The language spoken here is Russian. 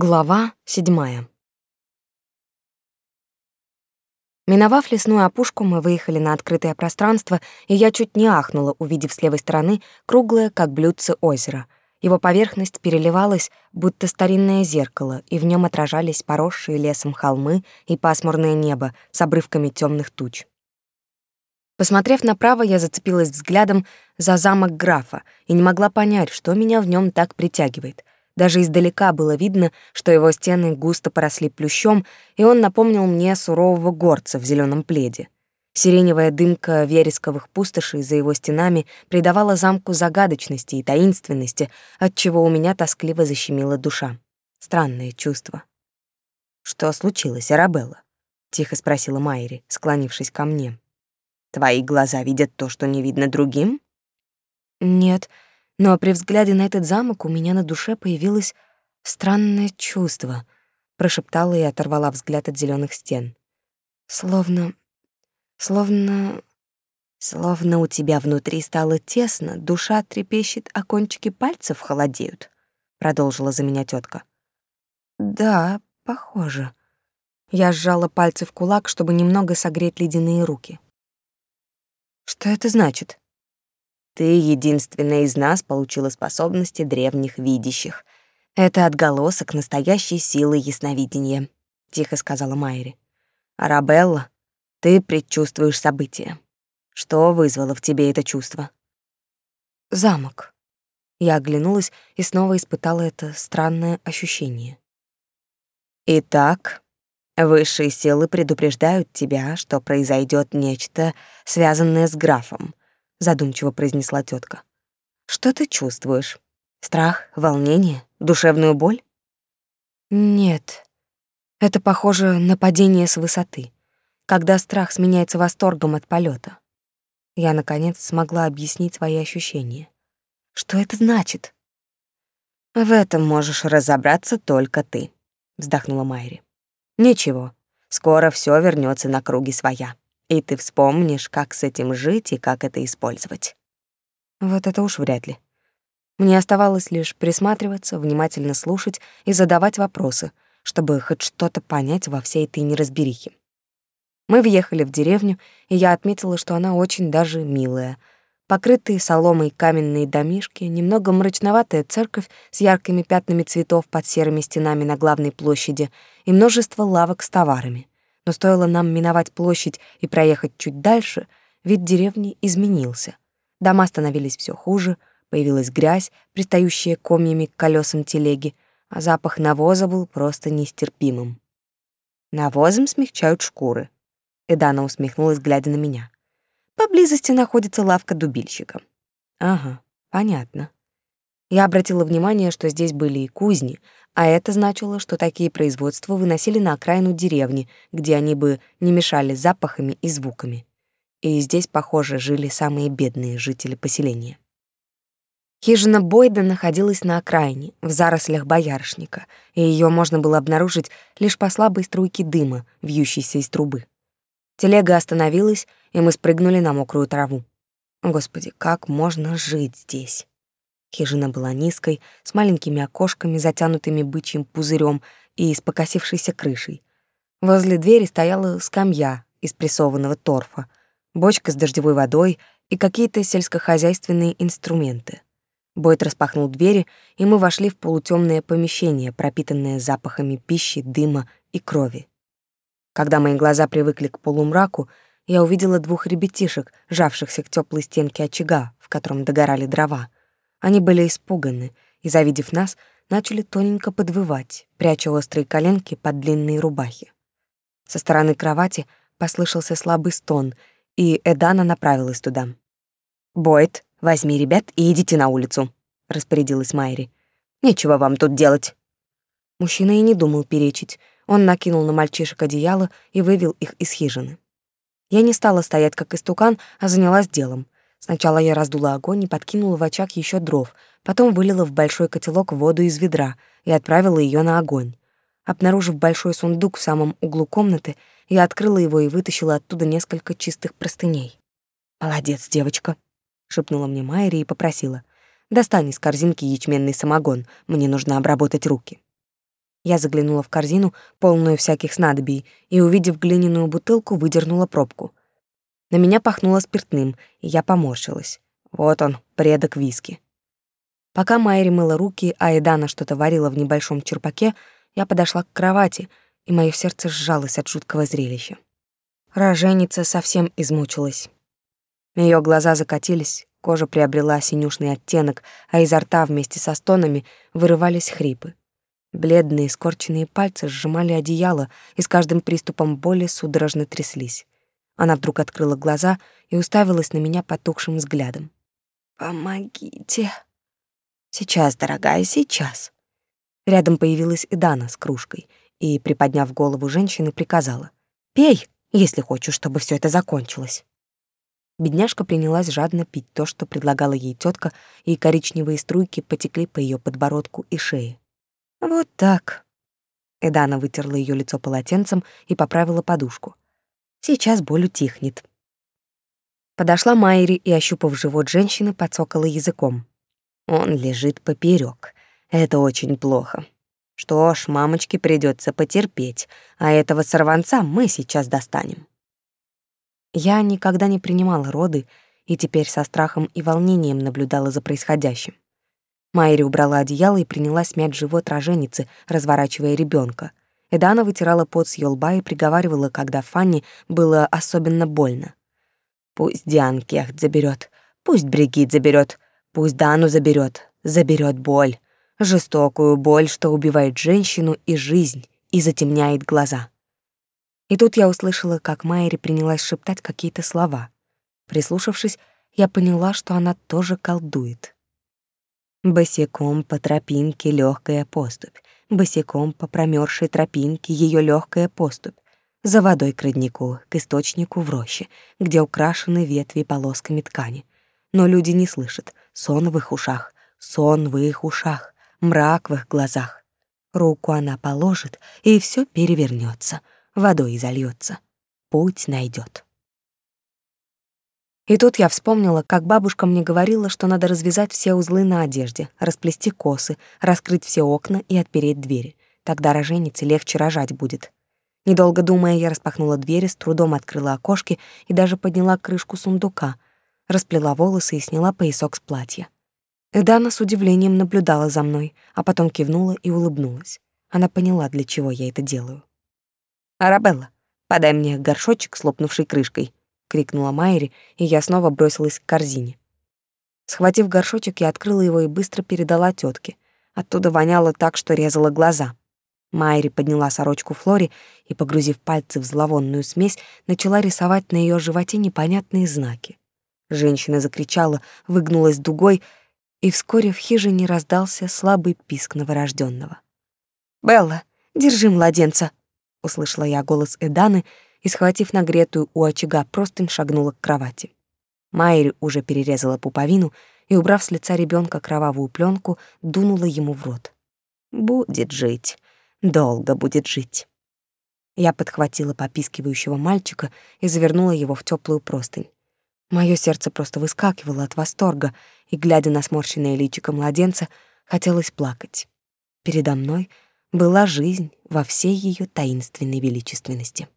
Глава седьмая. Миновав лесную опушку, мы выехали на открытое пространство, и я чуть не ахнула, увидев с левой стороны круглое, как блюдце, озеро. Его поверхность переливалась, будто старинное зеркало, и в нем отражались поросшие лесом холмы и пасмурное небо с обрывками темных туч. Посмотрев направо, я зацепилась взглядом за замок графа и не могла понять, что меня в нем так притягивает. Даже издалека было видно, что его стены густо поросли плющом, и он напомнил мне сурового горца в зеленом пледе. Сиреневая дымка вересковых пустошей за его стенами придавала замку загадочности и таинственности, отчего у меня тоскливо защемила душа. Странное чувство. «Что случилось, Арабелла?» — тихо спросила Майри, склонившись ко мне. «Твои глаза видят то, что не видно другим?» «Нет», но при взгляде на этот замок у меня на душе появилось странное чувство, прошептала и оторвала взгляд от зеленых стен. Словно словно словно у тебя внутри стало тесно, душа трепещет, а кончики пальцев холодеют, продолжила за меня тетка. Да, похоже. Я сжала пальцы в кулак, чтобы немного согреть ледяные руки. Что это значит? Ты единственная из нас получила способности древних видящих. Это отголосок настоящей силы ясновидения, тихо сказала Майри. Арабелла, ты предчувствуешь события. Что вызвало в тебе это чувство? Замок. Я оглянулась и снова испытала это странное ощущение. Итак, высшие силы предупреждают тебя, что произойдет нечто, связанное с графом задумчиво произнесла тетка. Что ты чувствуешь? Страх, волнение, душевную боль? Нет. Это похоже на падение с высоты, когда страх сменяется восторгом от полета. Я наконец смогла объяснить свои ощущения. Что это значит? В этом можешь разобраться только ты, вздохнула Майри. Ничего, скоро все вернется на круги своя и ты вспомнишь, как с этим жить и как это использовать. Вот это уж вряд ли. Мне оставалось лишь присматриваться, внимательно слушать и задавать вопросы, чтобы хоть что-то понять во всей этой неразберихе. Мы въехали в деревню, и я отметила, что она очень даже милая. Покрытые соломой каменные домишки, немного мрачноватая церковь с яркими пятнами цветов под серыми стенами на главной площади и множество лавок с товарами но стоило нам миновать площадь и проехать чуть дальше, вид деревни изменился. Дома становились все хуже, появилась грязь, пристающая комьями к колесам телеги, а запах навоза был просто нестерпимым. Навозом смягчают шкуры. Эдана усмехнулась, глядя на меня. Поблизости находится лавка дубильщика. Ага, понятно. Я обратила внимание, что здесь были и кузни, а это значило, что такие производства выносили на окраину деревни, где они бы не мешали запахами и звуками. И здесь, похоже, жили самые бедные жители поселения. Хижина Бойда находилась на окраине, в зарослях боярышника, и ее можно было обнаружить лишь по слабой струйке дыма, вьющейся из трубы. Телега остановилась, и мы спрыгнули на мокрую траву. Господи, как можно жить здесь? Хижина была низкой, с маленькими окошками, затянутыми бычьим пузырем и с покосившейся крышей. Возле двери стояла скамья из прессованного торфа, бочка с дождевой водой и какие-то сельскохозяйственные инструменты. Бойт распахнул двери, и мы вошли в полутемное помещение, пропитанное запахами пищи, дыма и крови. Когда мои глаза привыкли к полумраку, я увидела двух ребятишек, жавшихся к теплой стенке очага, в котором догорали дрова — они были испуганы и, завидев нас, начали тоненько подвывать, пряча острые коленки под длинные рубахи. Со стороны кровати послышался слабый стон, и Эдана направилась туда. «Бойт, возьми ребят и идите на улицу», — распорядилась Майри. «Нечего вам тут делать». Мужчина и не думал перечить. Он накинул на мальчишек одеяло и вывел их из хижины. Я не стала стоять как истукан, а занялась делом — Сначала я раздула огонь и подкинула в очаг еще дров, потом вылила в большой котелок воду из ведра и отправила ее на огонь. Обнаружив большой сундук в самом углу комнаты, я открыла его и вытащила оттуда несколько чистых простыней. «Молодец, девочка», — шепнула мне Майри и попросила. «Достань из корзинки ячменный самогон, мне нужно обработать руки». Я заглянула в корзину, полную всяких снадобий, и, увидев глиняную бутылку, выдернула пробку. На меня пахнуло спиртным, и я поморщилась. Вот он, предок виски. Пока Майри мыла руки, а Эдана что-то варила в небольшом черпаке, я подошла к кровати, и мое сердце сжалось от жуткого зрелища. Роженица совсем измучилась. Ее глаза закатились, кожа приобрела синюшный оттенок, а изо рта вместе со стонами вырывались хрипы. Бледные скорченные пальцы сжимали одеяло и с каждым приступом боли судорожно тряслись. Она вдруг открыла глаза и уставилась на меня потухшим взглядом. «Помогите!» «Сейчас, дорогая, сейчас!» Рядом появилась и Дана с кружкой и, приподняв голову женщины, приказала. «Пей, если хочешь, чтобы все это закончилось». Бедняжка принялась жадно пить то, что предлагала ей тетка, и коричневые струйки потекли по ее подбородку и шее. «Вот так». Эдана вытерла ее лицо полотенцем и поправила подушку. Сейчас боль утихнет. Подошла Майри и, ощупав живот женщины, подсокала языком. Он лежит поперек. Это очень плохо. Что ж, мамочке придется потерпеть, а этого сорванца мы сейчас достанем. Я никогда не принимала роды и теперь со страхом и волнением наблюдала за происходящим. Майри убрала одеяло и принялась мять живот роженицы, разворачивая ребенка. Эдана вытирала пот с лба и приговаривала, когда Фанни было особенно больно. «Пусть Диан Кехт заберёт, пусть Бригит заберёт, пусть Дану заберёт, заберёт боль, жестокую боль, что убивает женщину и жизнь и затемняет глаза». И тут я услышала, как Майри принялась шептать какие-то слова. Прислушавшись, я поняла, что она тоже колдует. Босиком по тропинке легкая поступь, босиком по промерзшей тропинке ее легкая поступь, за водой к роднику, к источнику в роще, где украшены ветви полосками ткани. Но люди не слышат, сон в их ушах, сон в их ушах, мрак в их глазах. Руку она положит, и все перевернется, водой зальется, путь найдет. И тут я вспомнила, как бабушка мне говорила, что надо развязать все узлы на одежде, расплести косы, раскрыть все окна и отпереть двери. Тогда роженице легче рожать будет. Недолго думая, я распахнула двери, с трудом открыла окошки и даже подняла крышку сундука, расплела волосы и сняла поясок с платья. Эдана с удивлением наблюдала за мной, а потом кивнула и улыбнулась. Она поняла, для чего я это делаю. «Арабелла, подай мне горшочек с лопнувшей крышкой», крикнула Майри, и я снова бросилась к корзине. Схватив горшочек, я открыла его и быстро передала тетке. Оттуда воняло так, что резало глаза. Майри подняла сорочку Флори и, погрузив пальцы в зловонную смесь, начала рисовать на ее животе непонятные знаки. Женщина закричала, выгнулась дугой, и вскоре в хижине раздался слабый писк новорожденного. «Белла, держи младенца!» — услышала я голос Эданы и, схватив нагретую у очага простынь, шагнула к кровати. Майри уже перерезала пуповину и, убрав с лица ребенка кровавую пленку, дунула ему в рот. «Будет жить, долго будет жить». Я подхватила попискивающего мальчика и завернула его в теплую простынь. Мое сердце просто выскакивало от восторга, и, глядя на сморщенное личико младенца, хотелось плакать. Передо мной была жизнь во всей ее таинственной величественности.